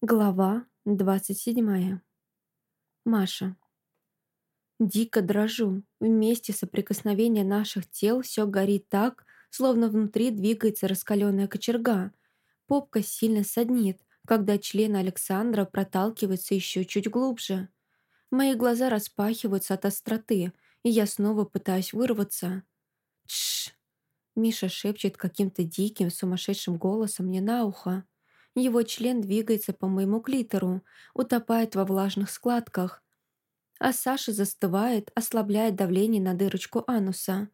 Глава 27. Маша. Дико дрожу. Вместе соприкосновения наших тел все горит так, словно внутри двигается раскаленная кочерга. Попка сильно саднит, когда член Александра проталкивается еще чуть глубже. Мои глаза распахиваются от остроты, и я снова пытаюсь вырваться. Тш! Миша шепчет каким-то диким, сумасшедшим голосом мне на ухо. Его член двигается по моему клитору, утопает во влажных складках. А Саша застывает, ослабляет давление на дырочку ануса.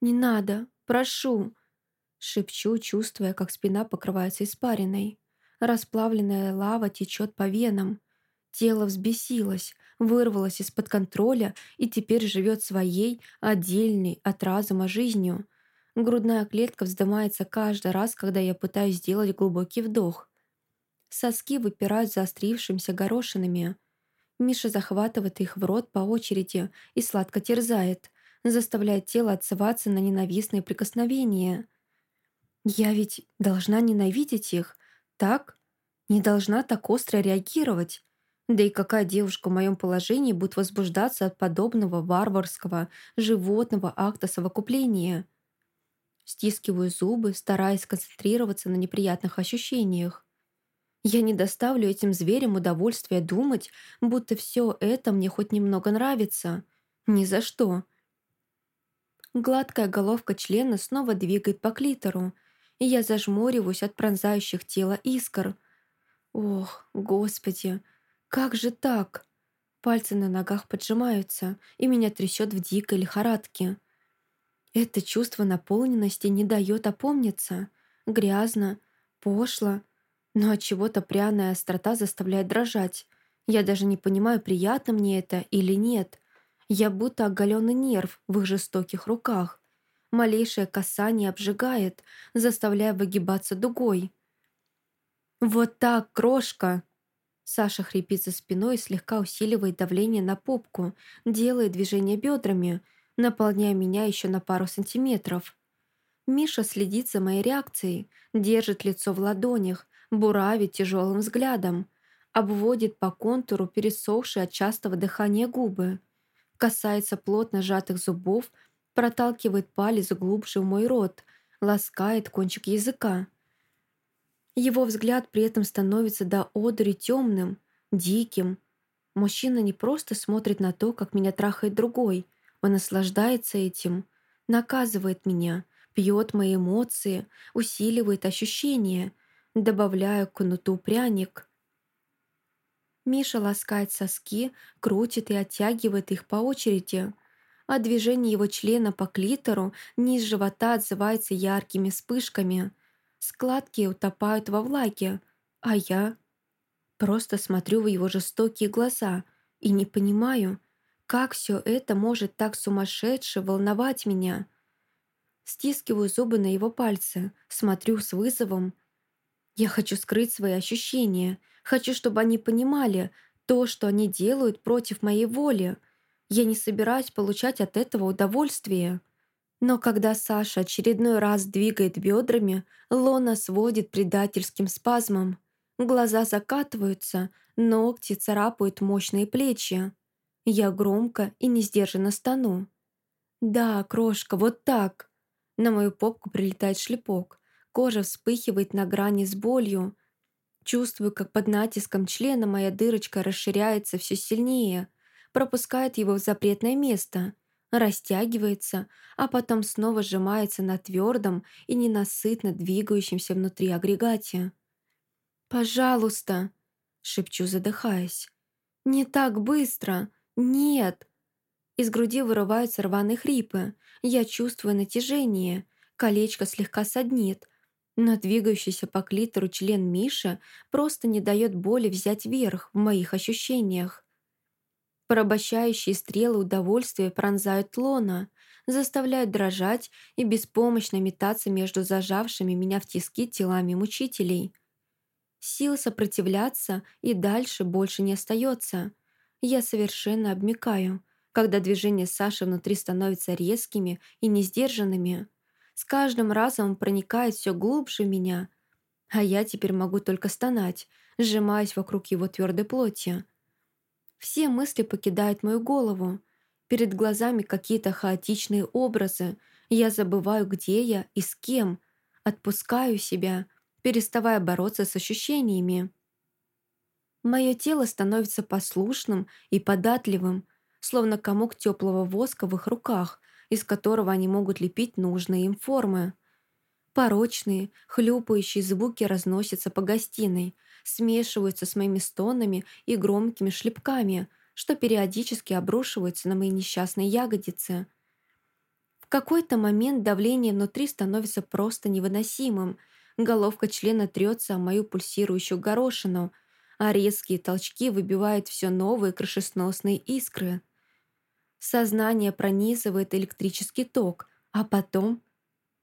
«Не надо, прошу!» Шепчу, чувствуя, как спина покрывается испариной. Расплавленная лава течет по венам. Тело взбесилось, вырвалось из-под контроля и теперь живет своей, отдельной от разума жизнью — Грудная клетка вздымается каждый раз, когда я пытаюсь сделать глубокий вдох. Соски выпирают заострившимися горошинами. Миша захватывает их в рот по очереди и сладко терзает, заставляет тело отзываться на ненавистные прикосновения. Я ведь должна ненавидеть их, так? Не должна так остро реагировать. Да и какая девушка в моем положении будет возбуждаться от подобного варварского животного акта совокупления? Стискиваю зубы, стараясь сконцентрироваться на неприятных ощущениях. Я не доставлю этим зверям удовольствия думать, будто все это мне хоть немного нравится. Ни за что. Гладкая головка члена снова двигает по клитору, и я зажмуриваюсь от пронзающих тело искр. Ох, господи, как же так? Пальцы на ногах поджимаются, и меня трясет в дикой лихорадке. Это чувство наполненности не дает опомниться. Грязно, пошло, но от чего-то пряная острота заставляет дрожать. Я даже не понимаю, приятно мне это или нет. Я будто оголенный нерв в их жестоких руках. Малейшее касание обжигает, заставляя выгибаться дугой. «Вот так, крошка!» Саша хрипит за спиной и слегка усиливает давление на попку, делает движение бедрами — наполняя меня еще на пару сантиметров. Миша следит за моей реакцией, держит лицо в ладонях, буравит тяжелым взглядом, обводит по контуру пересохшие от частого дыхания губы, касается плотно сжатых зубов, проталкивает палец глубже в мой рот, ласкает кончик языка. Его взгляд при этом становится до одури темным, диким. Мужчина не просто смотрит на то, как меня трахает другой — он наслаждается этим, наказывает меня, пьет мои эмоции, усиливает ощущения, добавляя к кнуту пряник. Миша ласкает соски, крутит и оттягивает их по очереди, а движение его члена по клитору низ живота отзывается яркими вспышками. Складки утопают во влаге, а я просто смотрю в его жестокие глаза и не понимаю, как все это может так сумасшедше волновать меня? Стискиваю зубы на его пальцы, смотрю с вызовом. Я хочу скрыть свои ощущения, хочу, чтобы они понимали то, что они делают против моей воли. Я не собираюсь получать от этого удовольствие. Но когда Саша очередной раз двигает бедрами, лона сводит предательским спазмом. Глаза закатываются, ногти царапают мощные плечи. Я громко и несдержанно стану. «Да, крошка, вот так!» На мою попку прилетает шлепок. Кожа вспыхивает на грани с болью. Чувствую, как под натиском члена моя дырочка расширяется все сильнее, пропускает его в запретное место, растягивается, а потом снова сжимается на твердом и ненасытно двигающемся внутри агрегате. «Пожалуйста!» — шепчу, задыхаясь. «Не так быстро! «Нет!» Из груди вырываются рваные хрипы. Я чувствую натяжение. Колечко слегка саднит. Но двигающийся по клитору член Миши просто не дает боли взять верх в моих ощущениях. Порабощающие стрелы удовольствия пронзают лона, заставляют дрожать и беспомощно метаться между зажавшими меня в тиски телами мучителей. Сил сопротивляться и дальше больше не остается — я совершенно обмикаю, когда движения Саши внутри становятся резкими и несдержанными. С каждым разом он проникает все глубже меня, а я теперь могу только стонать, сжимаясь вокруг его твердой плоти. Все мысли покидают мою голову. Перед глазами какие-то хаотичные образы. Я забываю, где я и с кем. Отпускаю себя, переставая бороться с ощущениями. Мое тело становится послушным и податливым, словно комок теплого воска в их руках, из которого они могут лепить нужные им формы. Порочные, хлюпающие звуки разносятся по гостиной, смешиваются с моими стонами и громкими шлепками, что периодически обрушиваются на мои несчастные ягодицы. В какой-то момент давление внутри становится просто невыносимым, головка члена трется о мою пульсирующую горошину – а резкие толчки выбивают все новые крышесносные искры. Сознание пронизывает электрический ток, а потом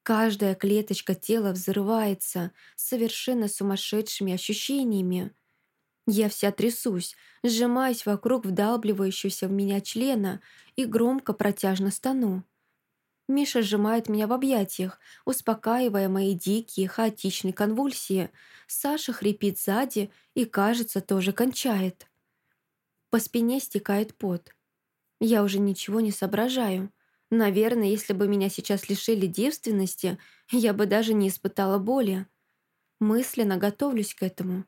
каждая клеточка тела взрывается совершенно сумасшедшими ощущениями. Я вся трясусь, сжимаюсь вокруг вдалбливающегося в меня члена и громко протяжно стану. Миша сжимает меня в объятиях, успокаивая мои дикие, хаотичные конвульсии. Саша хрипит сзади и, кажется, тоже кончает. По спине стекает пот. Я уже ничего не соображаю. Наверное, если бы меня сейчас лишили девственности, я бы даже не испытала боли. Мысленно готовлюсь к этому.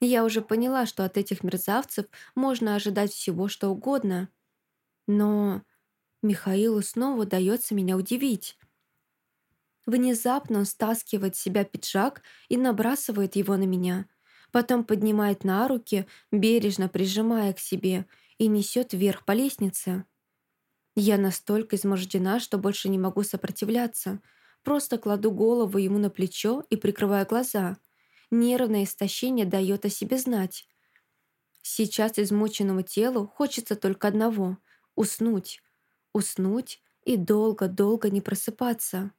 Я уже поняла, что от этих мерзавцев можно ожидать всего, что угодно. Но Михаилу снова удается меня удивить. Внезапно он стаскивает с себя пиджак и набрасывает его на меня. Потом поднимает на руки, бережно прижимая к себе, и несет вверх по лестнице. Я настолько измождена, что больше не могу сопротивляться. Просто кладу голову ему на плечо и прикрываю глаза. Нервное истощение дает о себе знать. Сейчас измученному телу хочется только одного — уснуть уснуть и долго-долго не просыпаться.